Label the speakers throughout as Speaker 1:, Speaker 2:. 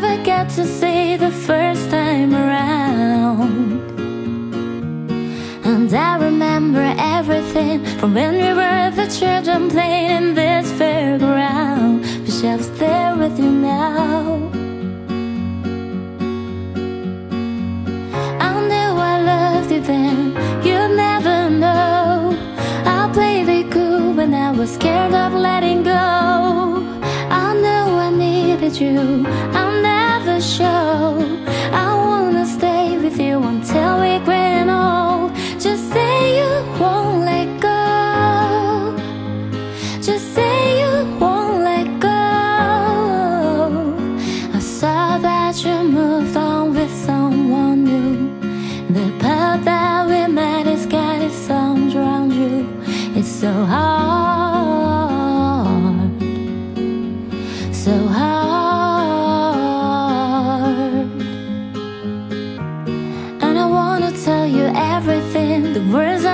Speaker 1: Never get to see the first time around. And I remember everything from when we were the children playing in this fairground. Wish I was there with you now. I knew I loved you then, you'll never know. I played it cool when I was scared of letting go. I knew I needed you, I'll show. I wanna stay with you until we grow old. Just say you won't let go. Just say you won't let go. I saw that you moved on with someone new. The path that we met has got its arms around you. It's so hard, so hard.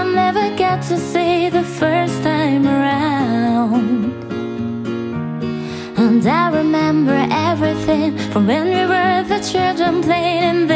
Speaker 1: I never get to say the first time around. And I remember everything from when we were the children playing in this